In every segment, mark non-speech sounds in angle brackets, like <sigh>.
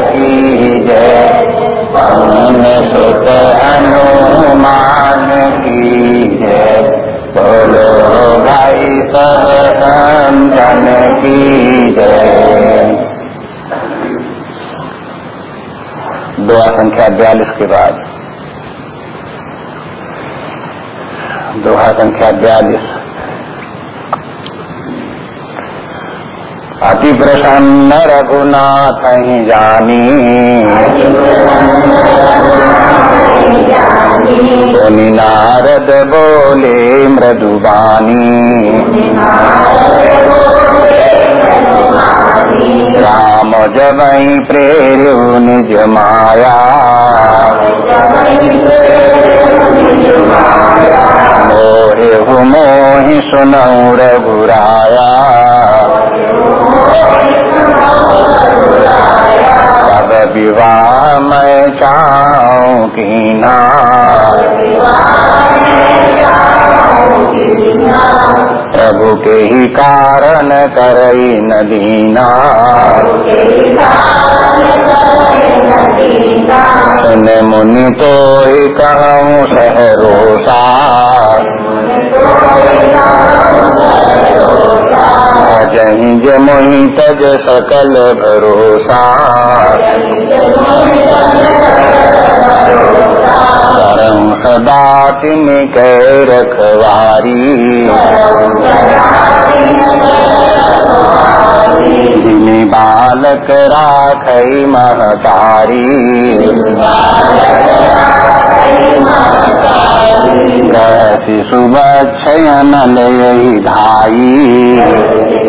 की जय। पवन सुत हनुमान की जय। बोलो भाई सब संतन की जय। दुआ संख्या बयालीस के बाद। दोहा संख्या बयालीस। अति प्रसन्न रघुनाथ जानी। मुनि नारद बोले मृदुबानी। राम जब प्रेरु निज माया। मोहे मोहि सुनऊ रघुराया। तब विवाह मैं चाहूँ की ना। प्रभु के ही कारण करई नदीना सुन मुनि तो ही कहूँ सहरोसा जही जमुही तज सकल भरोसा। करम सदा कह रखवारी जिन बालक राख महतारी। कहती सुबक्षयन लय धाई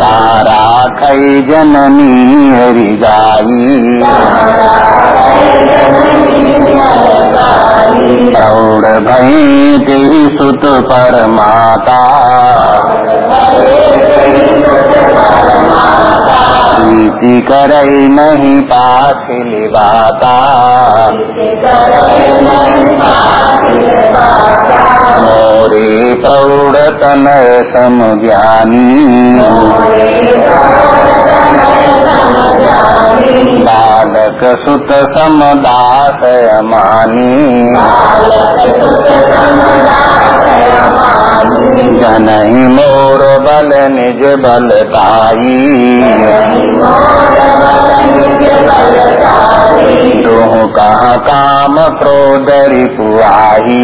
तारा खई जननी हरि जाई प्रौढ़ भई सुत पर माता प्रीति करई नहीं पास लिबाता मोरे प्रौढ़ तन सम ज्ञानी बालक सुत समदास अमानी जनही मोर बल निज बलताई तुह कहा काम क्रोध रिपुआही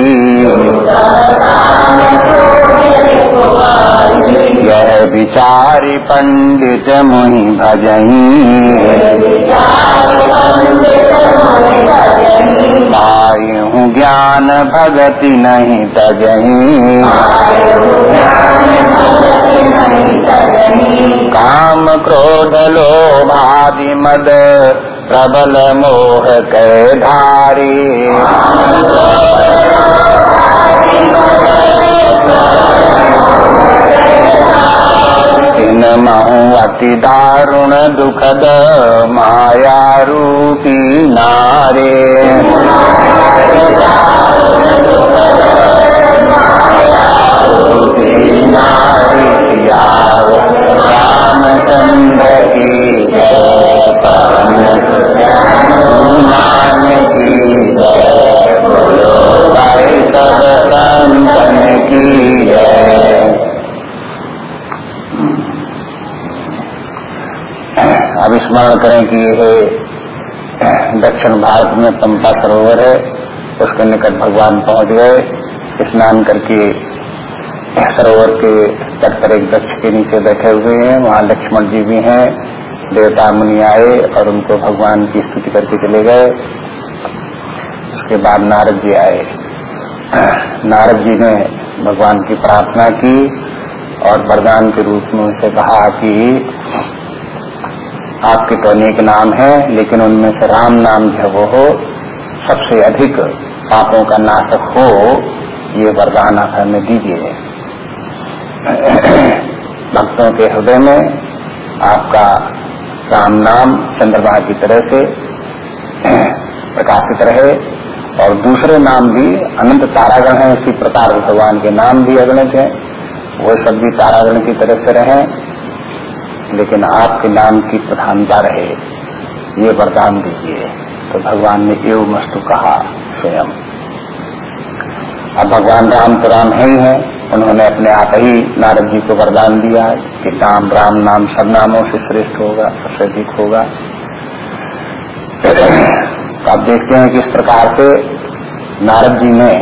यह विचारी पंडित मुनि भजही। पाई हूँ ज्ञान भगति नहीं तजही। काम क्रोध लो लोभादि मद प्रबल मोह के धारी। इन महु अति दारुण दुखद माया रूपी नारे। रामचंद्र दक्षिण भारत में पंपा सरोवर है, उसके निकट भगवान पहुँच गए, स्नान करके सरोवर के तट पर एक वृक्ष के नीचे बैठे हुए हैं, वहाँ लक्ष्मण जी भी हैं, देवता मुनि आए और उनको भगवान की स्तुति करके चले गए। उसके बाद नारद जी आए। नारद जी ने भगवान की प्रार्थना की और वरदान के रूप में उनसे कहा कि आपके तो अनेक नाम है, लेकिन उनमें से राम नाम जो वो हो, सबसे अधिक पापों का नाशक हो, ये वरदान आप हमें दीजिए। <clears throat> भक्तों के हृदय में आपका राम नाम चंद्रमा की तरह से <clears throat> प्रकाशित रहे, और दूसरे नाम भी, अनंत तारागण है इसी प्रकार भगवान के नाम भी अगणित हैं, वो सब भी तारागण की तरह से रहें। लेकिन आपके नाम की प्रधानता रहे। ये वरदान दीजिए। तो भगवान ने एव मस्तु कहा स्वयं। अब भगवान राम तो राम है ही है। उन्होंने अपने आप ही नारद जी को वरदान दिया कि राम राम नाम सब नामों से श्रेष्ठ होगा, सबसे अधिक होगा। तो आप देखते हैं कि इस प्रकार से नारद जी ने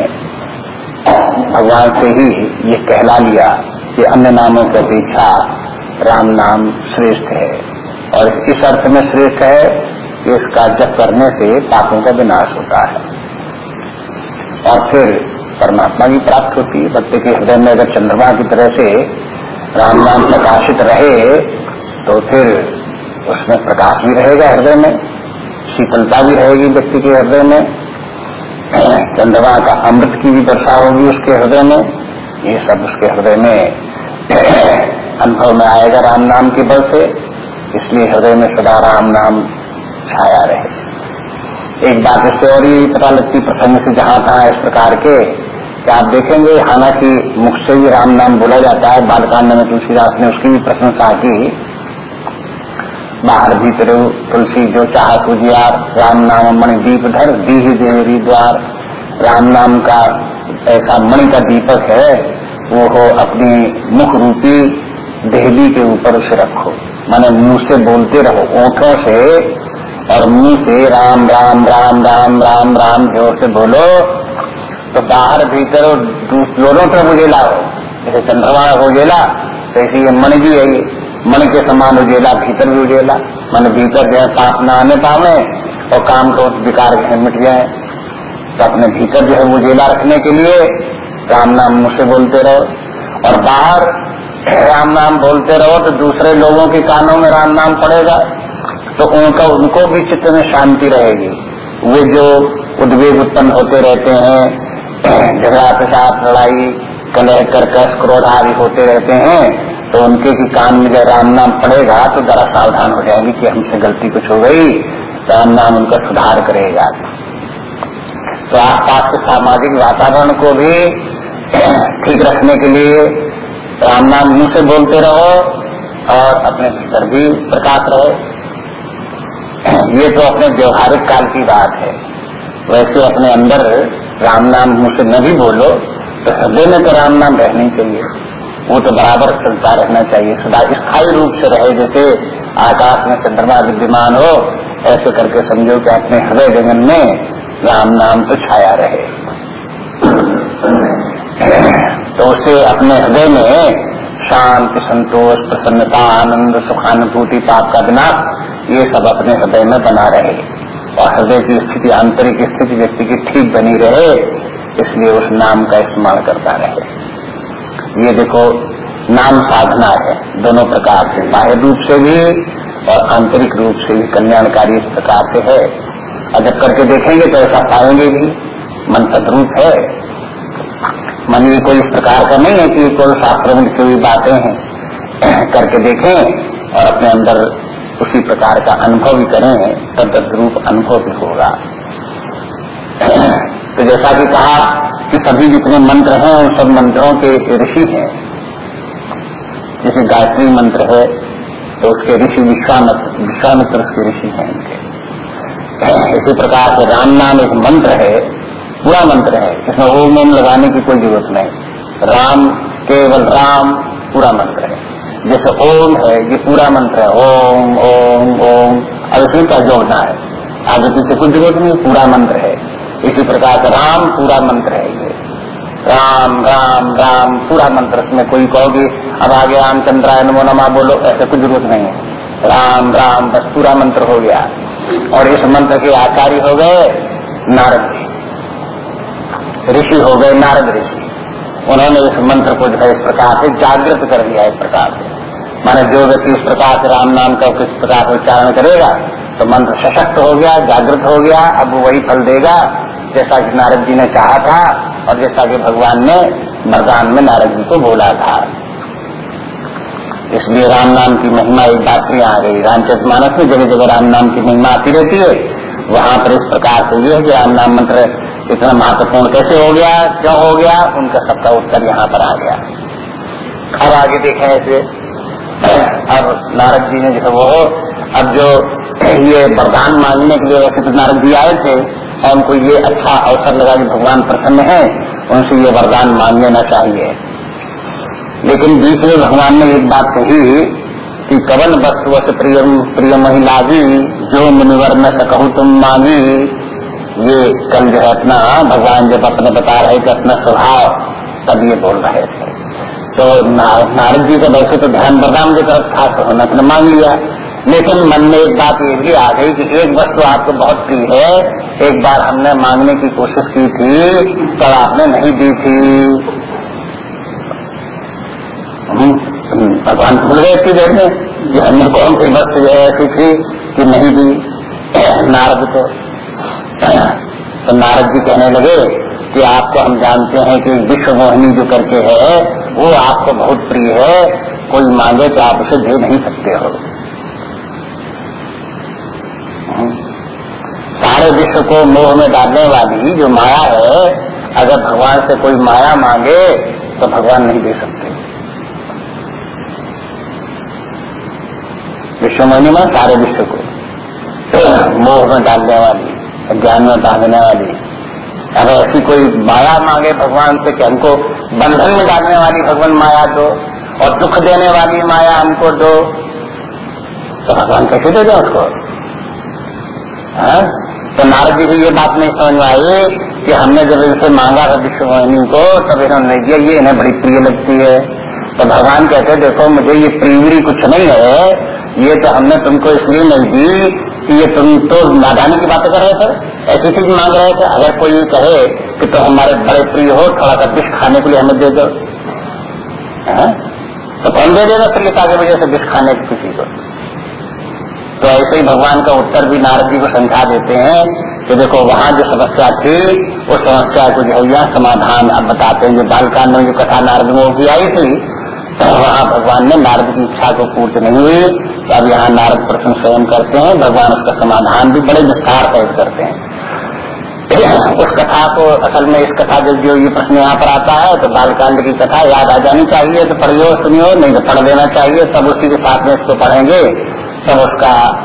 भगवान से ही ये कहला लिया कि अन्य नामों की अपेक्षा राम नाम श्रेष्ठ है। और इस अर्थ में श्रेष्ठ है कि इसका जप करने से पापों का विनाश होता है। और फिर परमात्मा की प्राप्त होती है भक्त के हृदय में अगर चंद्रमा की तरह से राम नाम प्रकाशित रहे तो फिर उसमें प्रकाश भी रहेगा हृदय में, शीतलता भी रहेगी व्यक्ति के हृदय में, चंद्रमा का अमृत की भी वर्षा होगी उसके हृदय में, ये सब उसके हृदय में अनुभव में आएगा राम नाम के बल से इसलिए हृदय में सदा राम नाम छाया रहे। एक बात इससे और ही पता लगती प्रसंग से जहाँ था इस प्रकार के कि आप देखेंगे, हालाँकि मुख से भी राम नाम बोला जाता है, बालकांड में तुलसीदास ने उसकी भी प्रशंसा की। बाहर भीतर तुलसी जो चाह सुजियार राम नाम मणि दीप धर, दी ही देवरी द्वार। राम नाम का ऐसा मणि का दीपक है, वो हो अपनी मुख रूपी देहली के ऊपर उसे रखो। माने मुँह से बोलते रहो, ओठों से, और मुँह से राम राम राम राम राम राम ज़ोर से बोलो तो बाहर भीतर दोनों तरफ़ उजेला हो। जैसे चंद्रमा उजेला तो ऐसे ये मन भी है मन के समान उजेला, भीतर भी उजेला। मन भीतर जो है, पाप न आने पावे, और काम को विकार मिट जाए। तो अपने भीतर जो है, उजेला रखने के लिए राम नाम मुझसे बोलते रहो। और बाहर राम नाम बोलते रहो तो दूसरे लोगों के कानों में राम नाम पड़ेगा। तो उनका, उनको भी चित्त में शांति रहेगी। वे जो उद्वेग उत्पन्न होते रहते हैं, झगड़ा प्रसाद लड़ाई, कलह, कर्कश, क्रोध आदि होते रहते हैं तो उनके की कान में जब राम नाम पड़ेगा तो जरा सावधान हो जाएँगे कि हमसे गलती कुछ हो गई। राम नाम उनका सुधार करेगा। तो आसपास के सामाजिक वातावरण को भी <clears throat> ठीक रखने के लिए राम नाम मुँह से बोलते रहो और अपने भीतर भी प्रकाश रहे। ये तो अपने व्यवहारिक काल की बात है। वैसे अपने अंदर राम नाम मुझसे न भी बोलो तो हृदय में तो राम नाम रहना चाहिए। वो तो बराबर चलता रहना चाहिए, सदा स्थायी रूप से रहे। जैसे आकाश में चंद्रमा विद्यमान हो, ऐसे करके समझो कि अपने हृदय जगन में राम नाम तो छाया रहे। तो उसे अपने हृदय में शांति, संतोष, प्रसन्नता, आनंद, सुखानुभूति पाप का विनाश ये सब अपने हृदय में बना रहे। और हृदय की स्थिति, आंतरिक स्थिति व्यक्ति की ठीक बनी रहे, इसलिए उस नाम का इस्तेमाल करता रहे। ये देखो, नाम साधना है, दोनों प्रकार से, बाह्य रूप से भी और आंतरिक रूप से भी कल्याणकारी इस प्रकार से है। और करके देखेंगे तो ऐसा पाएँगे भी मन सदरूप है। मन ये कोई इस प्रकार का नहीं है कि कोई शास्त्रों में लिखी हुई बातें हैं। <clears throat> करके देखें और अपने अंदर उसी प्रकार का अनुभव भी करें तब रूप अनुभव भी होगा। <clears throat> तो जैसा कि कहा कि सभी जितने मंत्र हैं, उन सब मंत्रों के ऋषि हैं। जैसे गायत्री मंत्र है तो उसके ऋषि विश्वामित्र विश्वामित्र उसके ऋषि हैं इनके। <clears throat> इसी प्रकार से राम नाम एक मंत्र है पूरा मंत्र है। इसमें ओम ओम लगाने की कोई ज़रूरत नहीं। राम, केवल राम, पूरा मंत्र है। जैसे ओम है, ये पूरा मंत्र है। ओम ओम ओम। अब इसमें क्या जोड़ना है? आगे पीछे कुछ ज़रूरत नहीं, पूरा मंत्र है। इसी प्रकार का राम, पूरा मंत्र है ये। राम राम राम, पूरा मंत्र। इसमें कोई कहोगे, अब आगे रामचंद्राय नमो नमा बोलो, ऐसे कुछ ज़रूरत नहीं है। राम राम, बस पूरा मंत्र हो गया। और इस मंत्र के आचार्य हो गए नारद ऋषि हो गए, नारद ऋषि। उन्होंने इस मंत्र को जो है इस प्रकार से जागृत कर दिया, इस प्रकार से। माने जो व्यक्ति इस प्रकार से राम नाम का किस प्रकार से उच्चारण करेगा तो मंत्र सशक्त हो गया, जागृत हो गया, अब वही फल देगा, जैसा कि नारद जी ने कहा था और जैसा कि भगवान ने वरदान में नारद जी को बोला था। इसलिए राम नाम की महिमा एक बात आ गई। रामचरित मानस में जगह जगह राम नाम की महिमा आती रहती है। वहाँ पर इस प्रकार से ये है कि राम नाम मंत्र इतना महत्वपूर्ण कैसे हो गया, क्यों हो गया, उनका सबका उत्तर यहाँ पर आ गया। अब आगे देखें ऐसे अब नारद जी ने जो वो, अब जो ये वरदान मांगने के लिए वैसे तो नारद जी आए थे, और उनको ये अच्छा अवसर लगा कि भगवान प्रसन्न है, उनसे ये वरदान मांग लेना चाहिए। लेकिन बीच में भगवान ने एक बात कही कि कवन वस्तु प्रियम प्रिय महिलागी जो मुनिवर न सकू तुम मांगी ये कल जो है अपना, भगवान जब अपने बता रहे थे अपना स्वभाव, तब ये बोल रहे थे। तो नारद जी का वैसे तो ध्यान बरदान की तरफ़ था तो उन्होंने अपने मांग लिया। लेकिन मन में एक बात ये भी आ गई कि एक वस्तु आपको बहुत प्रिय है। एक बार हमने मांगने की कोशिश की थी, पर आपने नहीं दी थी। भगवान भूल गए में कि हमने कौन सी वस्तु ऐसी थी कि नहीं दी नारद को। तो नारद जी कहने लगे कि आपको हम जानते हैं कि विश्व मोहिनी जो करके है, वो आपको बहुत प्रिय है, कोई मांगे तो आप उसे दे नहीं सकते हो। सारे विश्व को मोह में डालने वाली जो माया है, अगर भगवान से कोई माया मांगे तो भगवान नहीं दे सकते। विश्व महिमा सारे विश्व को मोह में डालने वाली। ज्ञान में बांधने वाली अगर ऐसी कोई माया मांगे भगवान से कि हमको बंधन में डालने वाली भगवान माया दो और दुख देने वाली माया हमको दो तो भगवान कैसे दे दो उसको? हाँ? तो नारद जी भी ये बात नहीं समझ में आई कि हमने जब इनसे मांगा था विश्ववाहिनी को, तब इन्होंने नहीं दिया ये इन्हें बड़ी प्रिय लगती है। तो भगवान कहते देखो, मुझे ये प्रियवरी कुछ नहीं है, ये तो हमने तुमको इसलिए नहीं दी कि ये तुम तो नादानी की बातें कर रहे थे, ऐसी चीज़ मांग रहे थे। अगर कोई कहे कि तुम तो हमारे बड़े प्रिय हो, थोड़ा सा विष खाने के लिए हमें दे दो। हाँ? तो कौन दे देगा प्रियता की वजह से विष खाने की किसी को? तो ऐसे ही भगवान का उत्तर भी नारद जी को समझा देते हैं कि देखो, वहाँ जो समस्या थी, उस समस्या को जो है समाधान अब बताते हैं। जो बालकांड में जो कथा नारद में की आई थी तो वहाँ भगवान ने नारद की इच्छा को पूर्ति नहीं हुई। तो अब यहाँ नारद प्रश्न स्वयं करते हैं, भगवान उसका समाधान भी बड़े विस्तार सहित करते हैं। <coughs> उस कथा को असल में इस कथा जब जो ये प्रश्न यहाँ पर आता है तो बालकांड की कथा याद आ जानी चाहिए। तो पढ़ियो, सुनियो, नहीं तो पढ़ देना चाहिए। तब उसी के साथ में इसको पढ़ेंगे, तब उसका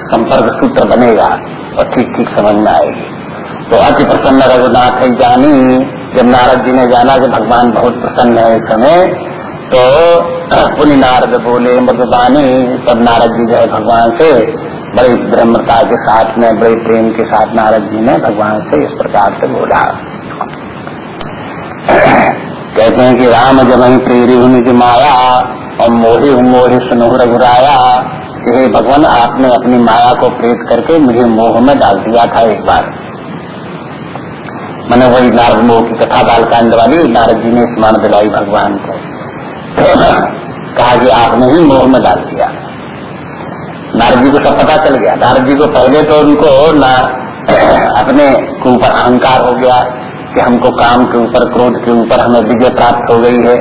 संपर्क सूत्र बनेगा और ठीक ठीक समझ में आएगी। तो अति प्रसन्न रघुनाथ जानी, जब नारद जी ने जाना कि भगवान बहुत प्रसन्न है इस समय तो पुण्य नारद बोले मृदबानी तब नारद जी जो भगवान से। बड़ी ब्रह्मता के साथ में, बड़े प्रेम के साथ नारद जी ने भगवान से इस प्रकार से बोला। कहते हैं कि राम जब ही प्रेरी निज माया, और मोही मोही सुनो रघुराया हे भगवान, आपने अपनी माया को प्रेत करके मुझे मोह में डाल दिया था एक बार। मैंने वही नारद मोह की कथा बालकांड वाली नारद जी ने स्मरण दिलाई भगवान को। कहा कि आपने ही मोह में डाल दिया। नारद जी को सब पता चल गया। नारद जी को पहले तो उनको ना <clears throat> अपने के ऊपर अहंकार हो गया कि हमको काम के ऊपर, क्रोध के ऊपर हमें विजय प्राप्त हो गई है।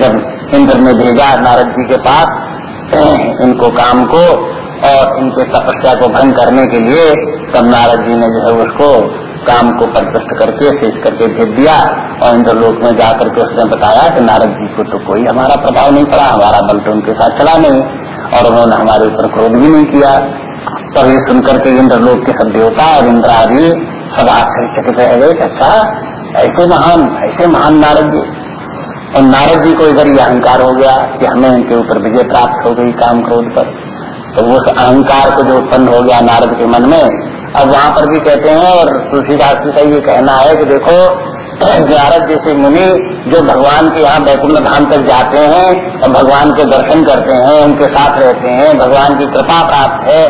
जब इंद्र ने भेजा नारद जी के पास, <clears throat> इनको काम को और इनके तपस्या को भंग करने के लिए तब नारद जी ने जो है उसको काम को पदभ्रष्ट करके शेष करके भेज दिया और इंद्र लोक में जाकर के उसने बताया कि नारद जी को तो कोई हमारा प्रभाव नहीं पड़ा, हमारा बल तो उनके साथ चला नहीं और उन्होंने हमारे ऊपर क्रोध भी नहीं किया। तब ये सुनकर के इंद्र लोक के सब देवता और इंद्र आदि सब आश्चर्यचकित रह गए अच्छा ऐसे महान ऐसे महान नारद जी। और नारद जी को इधर ये अहंकार हो गया कि हमें इनके ऊपर विजय प्राप्त हो गई काम क्रोध पर। तो उस अहंकार को जो उत्पन्न हो गया नारद के मन में अब वहाँ पर भी कहते हैं, और तुलसीदास जी का ये कहना है कि देखो नारद जैसे मुनि जो भगवान के यहाँ बैकुंठ धाम तक जाते हैं, और भगवान के दर्शन करते हैं, उनके साथ रहते हैं, भगवान की कृपा प्राप्त है,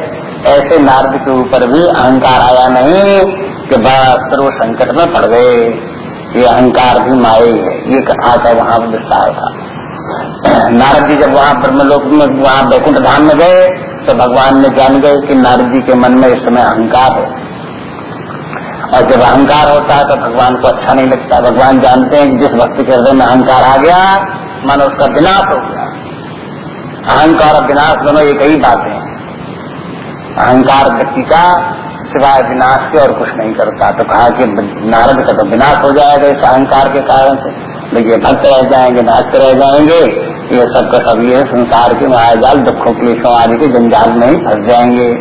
ऐसे नारद के ऊपर भी अहंकार आया नहीं कि बस सर्व संकट में पड़ गए। ये अहंकार भी माए है ये कथा का वहाँ विस्तार था। नारद जी जब वहाँ ब्रह्मलोक में, वहाँ बैकुंठ धाम में गए तो भगवान ने जान गए कि नारद जी के मन में इस समय अहंकार है। और जब अहंकार होता है तो भगवान को अच्छा नहीं लगता। भगवान जानते हैं कि जिस भक्ति के हृदय में अहंकार आ गया, मन उसका विनाश हो गया। अहंकार और विनाश दोनों एक ही बात है। अहंकार व्यक्ति का सिवाय विनाश के और कुछ नहीं करता। तो कहा कि नारद का तो विनाश हो जाएगा इस अहंकार के कारण से। ये भक्त रह जाएँगे, नाचते रह जाएँगे। ये सब का सब ये संसार के महाजाल दुखों क्लेशों आदि के जंजाल में ही फंस जाएँगे।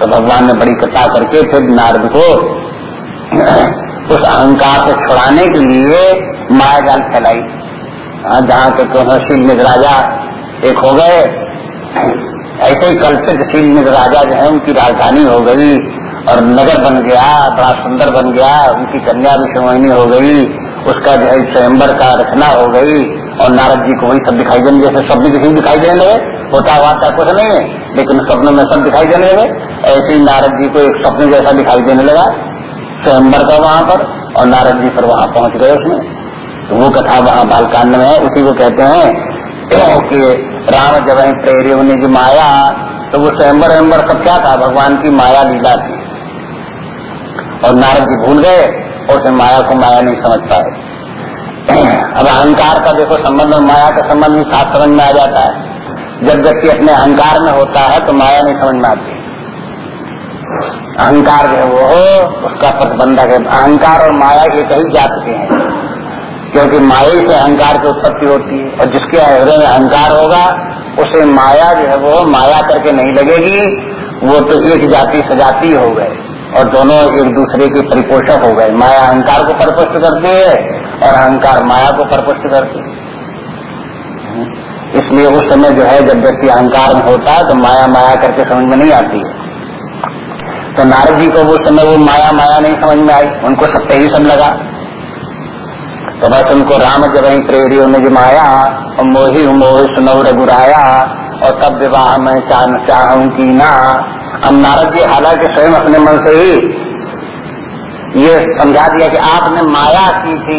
तो भगवान ने बड़ी कथा करके फिर नारद को <clears throat> उस अहंकार को छुड़ाने के लिए माया जाल फैलाई। हाँ, जहाँ के शील राजा एक हो गए। ऐसे ही कल्पित शील राजा जो है उनकी राजधानी हो गई और नगर बन गया बड़ा सुंदर बन गया उनकी कन्या भी समोहिनी हो गई। उसका जो है स्वयंबर का रचना हो गई और नारद जी को वही सब दिखाई देने जैसे स्वप्न किसी दिखाई देने लगे। होता हुआ कुछ नहीं है लेकिन स्वप्न में सब दिखाई देने लगे। ऐसे ही नारद जी को एक स्वप्न जैसा दिखाई देने लगा। स्वयंबर का वहाँ पर और नारद जी पर वहाँ पहुँच गए उसमें। तो वो कथा वहाँ बालकांड में है, उसी को कहते हैं कि राम जब प्रेरिय होने की माया तो वो स्वयंबर वयंबर सब क्या था? भगवान की माया लीला थी। और नारद जी भूल गए। फिर माया को माया नहीं समझ पाए अब अहंकार का देखो, संबंध और माया का संबंध भी साथ समझ में आ जाता है। जब व्यक्ति अपने अहंकार में होता है तो माया नहीं समझ में आती। अहंकार जो वो हो उसका प्रतिबंधक है। अहंकार और माया एक ही जात के हैं, क्योंकि माया से अहंकार की उत्पत्ति होती है। और जिसके हृदय में अहंकार होगा, उसे माया जो है वो माया करके नहीं लगेगी। वो तो एक जाति सजाती हो गए और दोनों एक दूसरे के परिपोषक हो गए। माया अहंकार को परिपुष्ट करती है और अहंकार माया को परिपुष्ट करती है। इसलिए उस समय जो है, जब व्यक्ति अहंकार में होता है तो माया माया करके समझ में नहीं आती है। तो नारद जी को उस समय वो माया माया नहीं समझ में आई। उनको सत्य ही सब लगा। तो बस उनको राम जब वही प्रेरियो में माया और मोही मोह सुनौ रघुराया, और तब विवाह में चाह चाहूँ की ना अब नारद जी हालाँकि स्वयं अपने मन से ही ये समझा दिया कि आपने माया की थी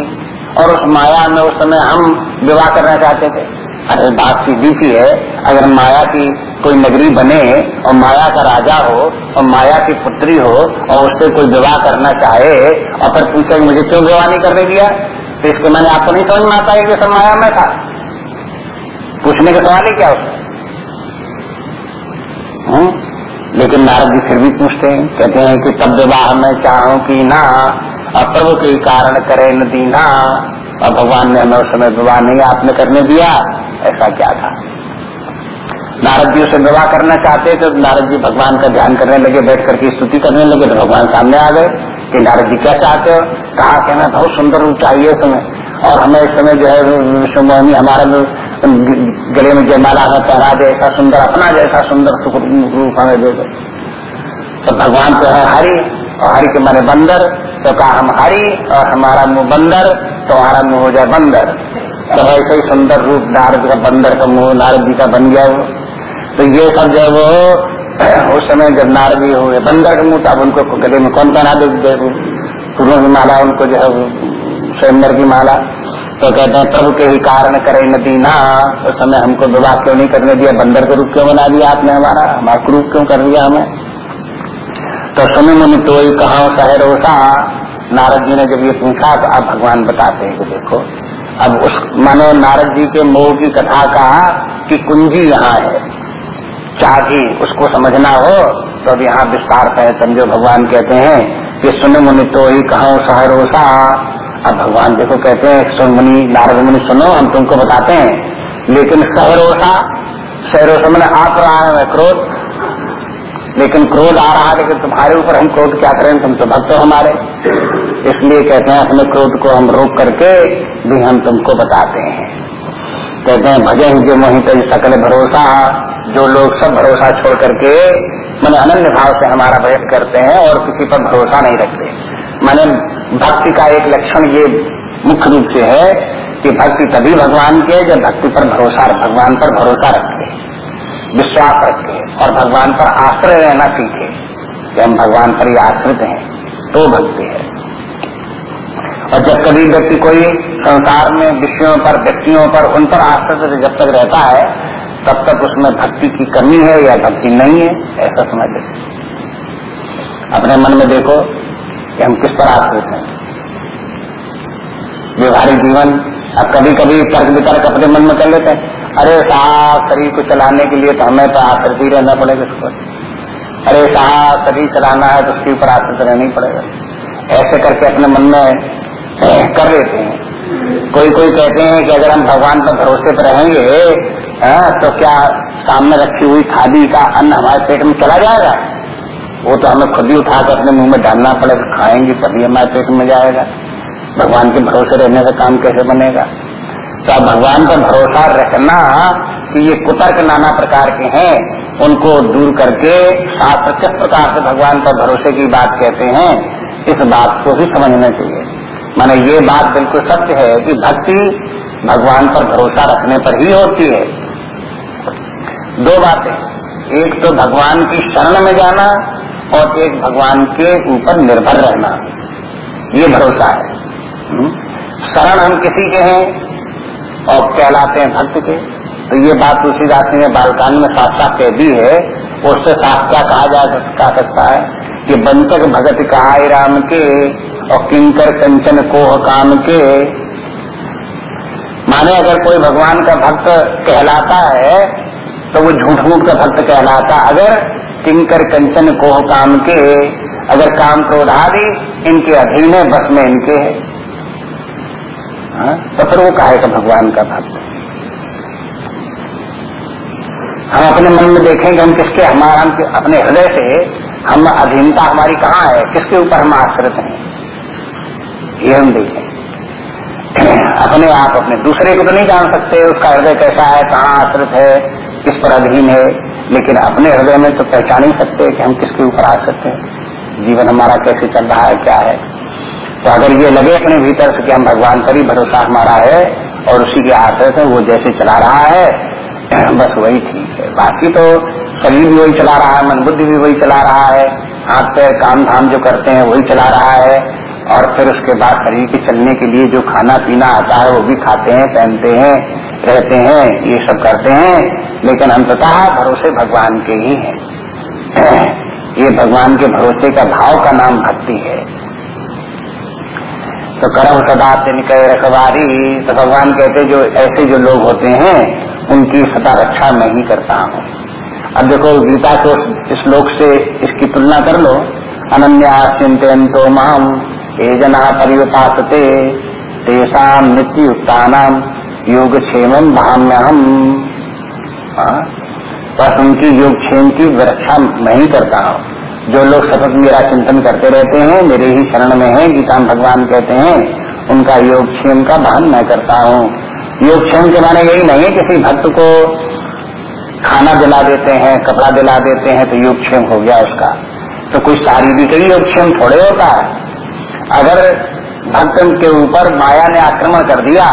और उस माया में उस समय हम विवाह करना चाहते थे। अरे, बात सीधी सी है, अगर माया की कोई नगरी बने और माया का राजा हो और माया की पुत्री हो और उससे कोई विवाह करना चाहे और फिर पूछे मुझे क्यों विवाह नहीं करने दिया तो इसको मैंने आपको नहीं समझ में आता है कि सब माया में था। पूछने का सवाल ही क्या उसमें? लेकिन नारद जी फिर भी पूछते हैं, कहते हैं कि तब विवाह में चाहूँ कि ना और प्रभु के कारण करे न दीना और भगवान ने हमें उस समय विवाह नहीं आपने करने दिया, ऐसा क्या था? नारद जी उसे विवाह करना चाहते तो नारद जी भगवान का ध्यान करने लगे, बैठ करके स्तुति करने लगे तो भगवान सामने आ गए कि नारद जी क्या चाहते हो? कहा कहना बहुत सुंदर रूप चाहिए समय और हमें इस समय जो है, विश्वमोहनी हमारा गले में जयमाला पहरा दे, ऐसा सुंदर, अपना जैसा सुंदर रूप हमें दे दे। तो भगवान तो है हरि, और हरि के मारे बंदर तो कहा हम हरि, और हमारा मुँह बंदर तो हमारा मुँह हो जाए बंदर। तो ऐसे ही सुंदर रूप नारद का बंदर का मुँह नारद जी का बन गया वो। तो ये सब जो वो, उस समय जब नारद जी हुए, बंदर का मुँह तब उनको गले में कौन पहना दे फूलों की माला उनको जो है स्वयंवर की माला। तो कहते हैं, प्रभु के ही कारण करे न। दीना उस समय हमको विवाह क्यों नहीं करने दिया? बंदर के रूप क्यों बना दिया आपने हमारा? हमारा रूप क्यों कर दिया हमें? तो सुनी मुनि तो कहा सहरोसा नारद जी ने जब ये पूछा तो आप भगवान बताते हैं कि देखो, अब उस मानो नारद जी के मोह की कथा का कि कुंजी यहाँ है चाहे उसको समझना हो तो अब यहाँ विस्तार है समझो, भगवान कहते हैं कि सुन मुनि तो ही कहा सहरोसा अब भगवान देखो कहते हैं सुन मुनि नारद मुनि सुनो, हम तुमको बताते हैं। लेकिन सहरोसा सहरोसा मैंने आप रहा है क्रोध। लेकिन क्रोध आ रहा है, लेकिन तुम्हारे ऊपर हम क्रोध क्या करें? तुम तो भक्त हो हमारे। इसलिए कहते हैं, अपने क्रोध को हम रोक करके भी हम तुमको बताते हैं। कहते हैं भजन जो मोहित सकल भरोसा। जो लोग सब भरोसा छोड़ करके मैंने अनन्य भाव से हमारा भजन करते हैं और किसी पर भरोसा नहीं रखते। मैंने भक्ति का एक लक्षण ये मुख्य रूप से है कि भक्ति तभी भगवान के जब भक्ति पर भरोसा भगवान पर भरोसा रखे विश्वास रखे और भगवान पर आश्रय रहना सीखे कि हम भगवान पर ही आश्रित हैं तो भक्ति है। और जब कभी व्यक्ति कोई संसार में विषयों पर, व्यक्तियों पर, उन पर आश्रित जब तक रहता है, तब तक उसमें भक्ति की कमी है या भक्ति नहीं है, ऐसा समझ अपने मन में देखो कि हम किस पर आश्रित हैं। व्यवहारिक जीवन, अब कभी कभी तर्क वितर्क अपने मन में कर लेते हैं। अरे साहब, शरीर को चलाने के लिए तो हमें तो आश्रित ही रहना पड़ेगा उस पर। अरे साहब, शरीर चलाना है तो उसके ऊपर आश्रित रहना ही पड़ेगा। ऐसे करके अपने मन में कर लेते हैं। कोई कोई कहते हैं कि अगर हम भगवान पर भरोसे पर रहेंगे तो क्या सामने रखी हुई थाली का अन्न हमारे पेट में चला जाएगा? वो तो हमें खुद ही उठाकर अपने मुँह में डालना पड़ेगा खाएँगे, तभी हमारे पेट में जाएगा। भगवान के भरोसे रहने का काम कैसे बनेगा? तो भगवान पर भरोसा रखना कि ये कुतर्क नाना प्रकार के हैं, उनको दूर करके शास्त्र किस प्रकार से भगवान पर भरोसे की बात कहते हैं, इस बात को भी समझना चाहिए। माने ये बात बिल्कुल सत्य है कि भक्ति भगवान पर भरोसा रखने पर ही होती है। दो बातें। एक तो भगवान की शरण में जाना और एक भगवान के ऊपर निर्भर रहना। ये भरोसा है। हम्म? शरण हम किसी के हैं और कहलाते हैं भक्त के। तो ये बात तुलसीदास ने बालकान में साफ़ साफ़ कह दी है। उससे साफ़ क्या कहा जा सकता सकता है? कि बंतक भगत कहा राम के और किंकर कंचन कोह काम के। माने अगर कोई भगवान का भक्त कहलाता है तो वो झूठ मूठ का भक्त कहलाता। अगर किंकर कंचन कोह काम के, अगर काम क्रोध आदि इनके अधीन है, बस में इनके है। हाँ? तो फिर वो कहेगा भगवान का भक्त हम अपने मन में देखेंगे हम किसके, हमारा, हम अपने हृदय से हम अधीनता हमारी कहाँ है, किसके ऊपर हम आश्रित हैं। ये हम देखें। <clears throat> अपने आप, अपने दूसरे को तो नहीं जान सकते, उसका हृदय कैसा है, कहाँ आश्रित है, किस पर अधीन है। लेकिन अपने हृदय में तो पहचान ही सकते कि हम किसके ऊपर आ सकते हैं। जीवन हमारा कैसे चल रहा है, क्या है। तो अगर ये लगे अपने भीतर से कि हम भगवान पर ही भरोसा हमारा है और उसी के आश्रय से वो जैसे चला रहा है, <clears throat> बस वही ठीक है। बाकी तो शरीर भी वही चला रहा है, मन बुद्धि भी वही चला रहा है, हाथ पैर काम धाम जो करते हैं वही चला रहा है और फिर उसके बाद शरीर के चलने के लिए जो खाना पीना आता है वो भी खाते हैं, पहनते हैं, रहते हैं, ये सब करते हैं। लेकिन अंततः भरोसे भगवान के ही हैं। <clears throat> ये भगवान के भरोसे का भाव का नाम भक्ति है। तो कर्म सदा तिनक रखवारी तो भगवान कहते जो ऐसे जो लोग होते हैं, उनकी सदा रक्षा मैं ही करता हूँ। अब देखो, गीता को इस श्लोक से इसकी तुलना कर लो। अनन्या चिंतन तो माम, ये जना परिवपासते तेषा नित्य उत्तानम योग क्षेम भाम्य हम? बस उनकी योग क्षेम की रक्षा मैं ही करता हूँ। जो लोग सतत मेरा चिंतन करते रहते हैं, मेरे ही शरण में है, गीता भगवान कहते हैं, उनका योग क्षेम का भान मैं करता हूँ। योग क्षेम के माने यही नहीं है किसी भक्त को खाना दिला देते हैं, कपड़ा दिला देते हैं तो योग क्षेम हो गया उसका। तो कोई शारीरिक ही योग क्षेम थोड़े होता है। अगर भक्त के ऊपर माया ने आक्रमण कर दिया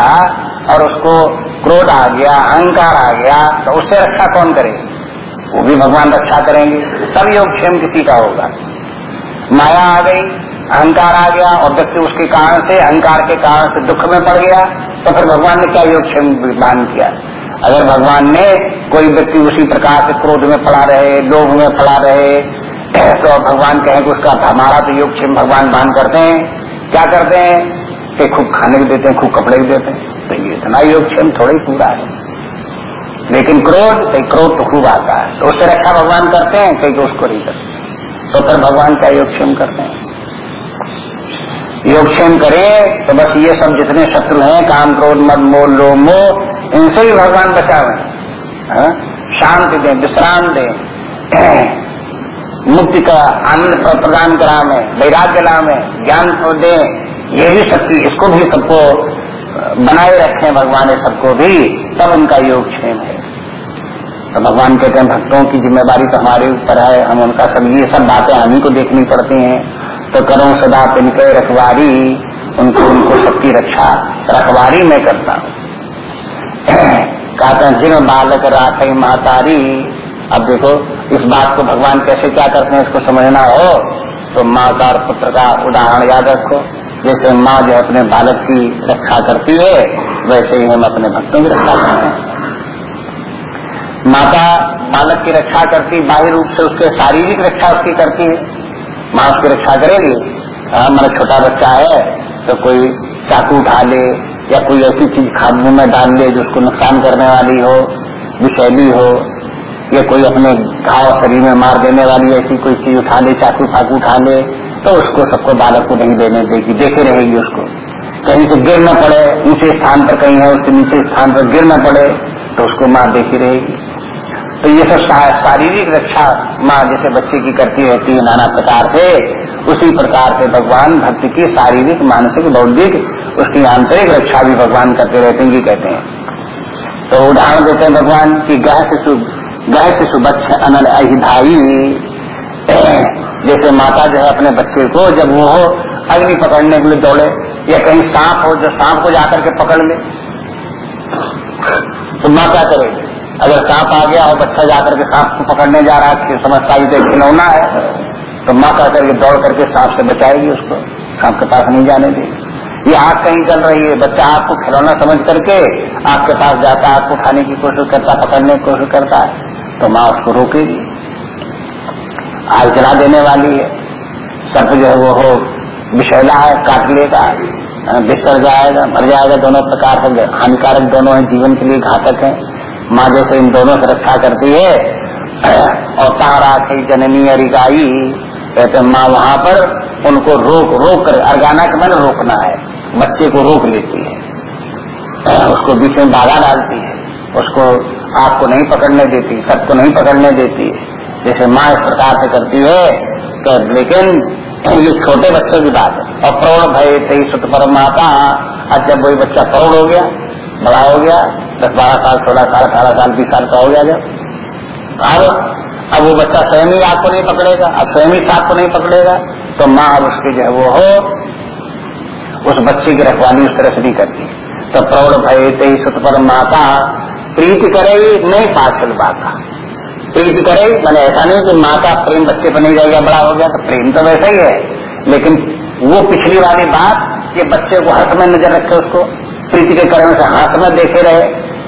और उसको क्रोध आ गया, अहंकार आ गया तो उससे रक्षा कौन करे वो भी भगवान रक्षा करेंगे। सब योग क्षेम किसी का होगा। माया आ गई, अहंकार आ गया, और व्यक्ति उसके कारण से, अहंकार के कारण से दुख में पड़ गया तो फिर भगवान ने क्या योग क्षेम विधान किया? अगर भगवान ने कोई व्यक्ति उसी प्रकार से क्रोध में पड़ा रहे, लोभ में पड़ा रहे <clears throat> तो भगवान कहें कि उसका हमारा तो योग क्षेम भगवान बाँध करते हैं। क्या करते हैं? कि खूब खाने भी देते हैं, खूब कपड़े भी देते हैं। तो ये इतना योग क्षेम थोड़ा ही पूरा है। लेकिन क्रोध कहीं क्रोध तो खूब आता है। तो उससे रक्षा भगवान करते हैं तो उसको नहीं करते। तो फिर भगवान क्या योगक्षेम करते हैं? योगक्षेम करें तो बस ये सब जितने शत्रु हैं, काम क्रोध, मद मोल लो मोह, इनसे भी भगवान बचा हुए हाँ? शांति दें, विश्राम दें। मुक्ति का आनंद प्रदान करा में वैराग्य में ज्ञान दे। ये भी शक्ति, इसको भी सबको बनाए रखें भगवान सबको भी, तब उनका योग क्षेम है। तो भगवान कहते हैं, भक्तों की ज़िम्मेदारी तो हमारे ऊपर है, हम उनका सब, ये सब बातें हम ही को देखनी पड़ती हैं। तो करो सदा तिनके रखवारी, उनको उनको सबकी रक्षा, रखवारी में करता हूँ। <clears throat> कहते हैं, जिन बालक राखे मातारी, अब देखो, इस बात को भगवान कैसे क्या करते हैं, इसको समझना हो तो माँ और पुत्र का उदाहरण याद रखो। जैसे माँ जो अपने बालक की रक्षा करती है, वैसे ही हम अपने भक्तों की रक्षा करते हैं। माता बालक की रक्षा करती, बाह्य रूप से उसके शारीरिक रक्षा उसकी करती है। माँ उसकी रक्षा करेगी हमारा छोटा बच्चा है तो कोई चाकू उठा ले या कोई ऐसी चीज़ खाद में डाल ले जो उसको नुकसान करने वाली हो, विषैली हो, या कोई अपने घाव शरीर में मार देने वाली ऐसी कोई चीज़ उठा ले चाकू फाकू उठा ले तो उसको सबको बालक को नहीं देने देगी, देखे रहेगी उसको। कहीं से गिर न पड़े, ऊँचे स्थान पर कहीं है, उससे नीचे स्थान पर गिर न पड़े तो उसको माँ देखी रहेगी। तो ये सब शारीरिक रक्षा माँ जैसे बच्चे की करती रहती है, नाना प्रकार से, उसी प्रकार से भगवान भक्ति की शारीरिक, मानसिक, बौद्धिक, उसकी आंतरिक रक्षा भी भगवान करते रहते हैं कहते हैं। तो उदाहरण देते हैं भगवान की गह शिशु गह शिशु बच्चे अनल जैसे माता जो है अपने बच्चे को जब वो हो, अग्नि पकड़ने के लिए दौड़े, या कहीं सांप हो, जो सांप को जाकर के पकड़ ले तो माँ क्या करेगी? अगर सांप आ गया और बच्चा जाकर के सांप को पकड़ने जा रहा है समझता ही तो खिलौना है। तो माँ क्या करके दौड़ करके सांप से बचाएगी उसको। सांप के पास नहीं जाने देगी। ये आग कहीं चल रही है, बच्चा आपको खिलौना समझ करके आपके पास जाता है, आपको खाने की कोशिश करता पकड़ने की कोशिश करता है तो माँ उसको रोकेगी। आग जला देने वाली है। सर्प जो है वो हो विषैला है, काट लेगा बिस्तर जाएगा, मर जाएगा, दोनों प्रकार से हानिकारक दोनों है, जीवन के लिए घातक है। माँ जैसे इन दोनों से रक्षा करती है। <clears throat> और तारा थी, जननी अरिगाई, कहते माँ वहाँ पर उनको रोक रोक कर, अर्गाना के मैंने रोकना है। बच्चे को रोक लेती है। <clears throat> उसको बीच में बाधा डालती है। उसको आपको नहीं पकड़ने देती, सबको नहीं पकड़ने देती। जैसे माँ इस प्रकार से करती है तो लेकिन ये छोटे बच्चों की बात है। और प्रौढ़ भय तेई सुत पर माता आज जब वही बच्चा प्रौढ़ हो गया, बड़ा हो गया, दस बारह साल, सोलह साल, अठारह साल, बीस साल का हो गया जब। अब अब वो बच्चा स्वयं ही आपको नहीं पकड़ेगा, अब स्वयं ही साथ को नहीं पकड़ेगा तो माँ अब उसके जो वो हो, उस बच्चे की रखवाली उस तरह से नहीं करती। तो प्रौढ़ भय तेई सुत पर माता प्रीति करे नहीं पाचल बाता प्रीति करे, मैंने ऐसा नहीं कि माँ का प्रेम बच्चे पर नहीं रहेगा बड़ा हो गया तो प्रेम तो वैसा ही है। लेकिन वो पिछली वाली बात कि बच्चे को हर्ष में नज़र रखे उसको, प्रीति के कारण से हाथ में देखे रहे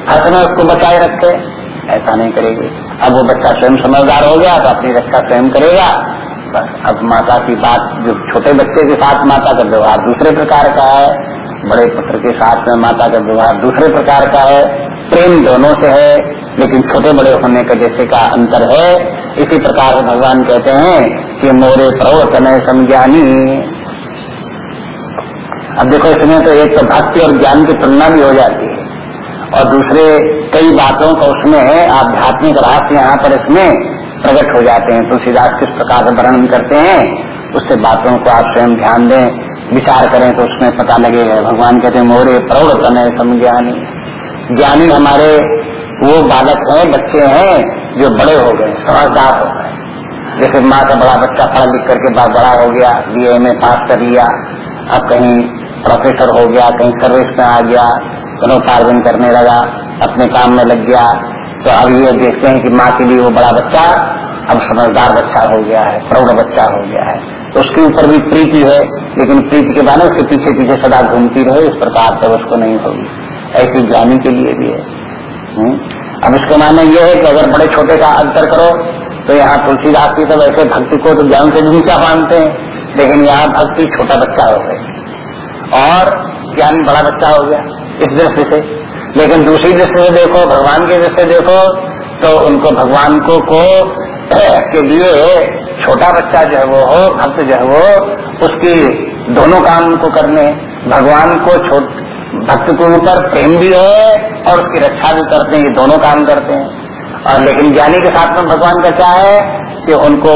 हर्ष में उसको बचाए रखे, ऐसा नहीं करेगी। अब वो बच्चा स्वयं समझदार हो गया तो अपनी रक्षा स्वयं करेगा। बस अब माता की बात, जो छोटे बच्चे के साथ माता का व्यवहार दूसरे प्रकार का है बड़े पुत्र के साथ में माता का व्यवहार दूसरे प्रकार का है। प्रेम दोनों से है, लेकिन छोटे बड़े होने का जैसे का अंतर है। इसी प्रकार से भगवान कहते हैं कि मोरे प्रवर्तन समझानी अब देखो, इसमें तो एक तो भक्ति और ज्ञान की तुलना भी हो जाती है। और दूसरे कई बातों का उसमें है, आध्यात्मिक रहस्य यहाँ पर इसमें प्रकट हो जाते हैं। तुलसीदास किस प्रकार से वर्णन करते हैं, उससे बातों को आप स्वयं ध्यान दें। विचार करें तो उसमें पता लगेगा भगवान कहते मोरे प्रौढ़ समझानी ज्ञानी। हमारे वो बालक हैं, बच्चे हैं, जो बड़े हो गए, समझदार हो गए। जैसे माँ का बड़ा बच्चा पढ़ लिख करके बड़ा हो गया बीए में पास कर लिया, अब कहीं प्रोफेसर हो गया, कहीं सर्विस में आ गया पुनोपार्जन करने लगा, अपने काम में लग गया तो अब ये देखते हैं कि माँ के लिए वो बड़ा बच्चा, अब समझदार बच्चा हो गया है, प्रौढ़ बच्चा हो गया है। उसके ऊपर भी प्रीति है, लेकिन प्रीति के बाद उसके पीछे पीछे सदा घूमती रहे, इस प्रकार तब उसको नहीं होगी। ऐसी ज्ञानी के लिए भी है। हम्म? अब इसके माने ये है कि अगर बड़े छोटे का अंतर करो तो यहाँ तुलसीदास की तो वैसे भक्ति को तो ज्ञान से भी क्या मानते हैं? लेकिन यहाँ भक्ति छोटा बच्चा हो गई और ज्ञान बड़ा बच्चा हो गया, इस दृष्टि से। लेकिन दूसरी दृष्टि से देखो, भगवान की दृष्टि से देखो तो उनको भगवान को को, के लिए छोटा बच्चा जो है वो हो, भक्त जो है वो, उसकी दोनों काम को करने, भगवान को छोट, भक्त के ऊपर प्रेम भी है और उसकी रक्षा भी करते हैं, ये दोनों काम करते हैं। और लेकिन ज्ञानी के साथ में भगवान का क्या है कि उनको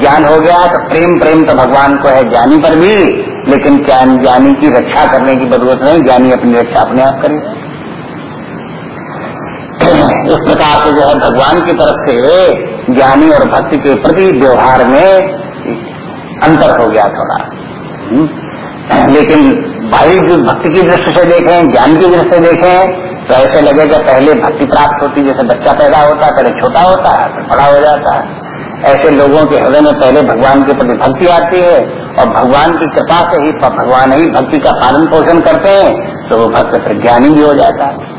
ज्ञान हो गया तो प्रेम प्रेम तो भगवान को है, ज्ञानी पर भी, लेकिन ज्ञानी की रक्षा करने की ज़रूरत नहीं, ज्ञानी अपनी रक्षा अपने आप करेगा। इस प्रकार से जो है भगवान की तरफ़ से ज्ञानी और भक्ति के प्रति व्यवहार में अंतर हो गया थोड़ा। हम्म। लेकिन भाई जो भक्ति की दृष्टि से देखें, ज्ञान की दृष्टि से देखें तो ऐसे लगेगा पहले भक्ति प्राप्त होती, जैसे बच्चा पैदा होता है पहले छोटा होता है फिर बड़ा हो जाता। है ऐसे लोगों के हृदय में पहले भगवान के प्रति भक्ति आती है, और भगवान की कृपा से ही भगवान ही भक्ति का पालन पोषण करते हैं तो वो भक्त फिर ज्ञानी भी हो जाता है।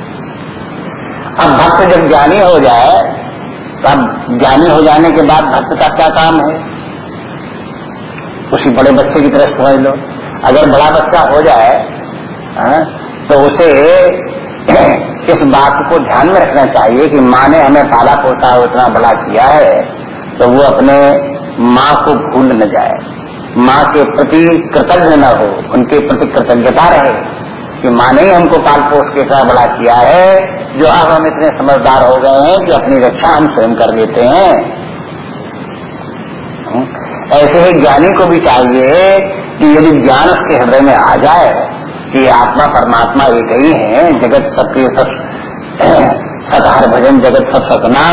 अब भक्त जब ज्ञानी हो जाए तो अब ज्ञानी हो जाने के बाद भक्त का क्या काम है? उसी बड़े बच्चे की तरह समझ लो। अगर बड़ा बच्चा हो जाए हाँ, तो उसे <clears throat> इस बात को ध्यान में रखना चाहिए कि माँ ने हमें पाला पोता उतना बड़ा किया है तो वो अपने माँ को भूल न जाए। माँ के प्रति कृतज्ञ न हो उनके प्रति कृतज्ञता रहे। कि माँ ने हमको पाल पोष के इतना बड़ा किया है। जो अब हम इतने समझदार हो गए हैं कि अपनी रक्षा हम स्वयं कर लेते हैं। ऐसे ही ज्ञानी को भी चाहिए कि यदि ज्ञान उसके हृदय में आ जाए कि आत्मा परमात्मा एक ही है, जगत सबके सब सतहर भजन, जगत सब सपना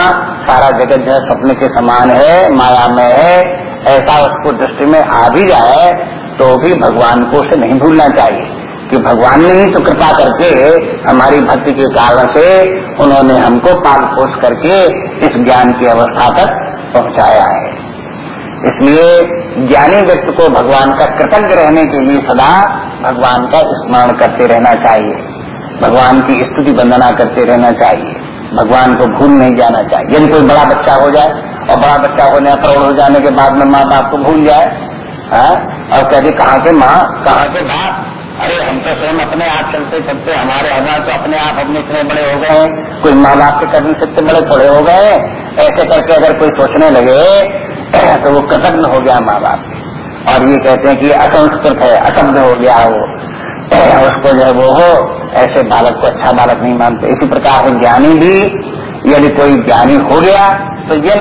सारा जगत जो सपने के समान है, माया में है, ऐसा उसको दृष्टि में आ भी जाए तो भी भगवान को उसे नहीं भूलना चाहिए। कि भगवान ने ही तो कृपा करके हमारी भक्ति के कारण से उन्होंने हमको पाल पोष करके इस ज्ञान की अवस्था तक पहुँचाया है इसलिए ज्ञानी व्यक्ति को भगवान का कृतज्ञ रहने के लिए सदा भगवान का स्मरण करते रहना चाहिए भगवान की स्तुति वंदना करते रहना चाहिए भगवान को भूल नहीं जाना चाहिए यदि कोई बड़ा बच्चा हो जाए और बड़ा बच्चा होने करोड़ हो जाने के बाद में माँ बाप को भूल जाए, है? हाँ? और कहते कहाँ के माँ, कहाँ के बाप अरे हम तो स्वयं अपने आप चलते चलते हमारे हमारे तो अपने आप अपने इतने बड़े हो गए। कोई माँ बाप के कदम से इतने बड़े थोड़े हो गए। ऐसे करके अगर कोई सोचने लगे तो वो कृतज्ञ हो गया माँ बाप और ये कहते हैं कि असंस्कृत है, असभ्य हो गया वो। उसको जो है वो हो, ऐसे बालक को अच्छा बालक नहीं मानते। इसी प्रकार से ज्ञानी भी, यदि कोई ज्ञानी हो गया तो ये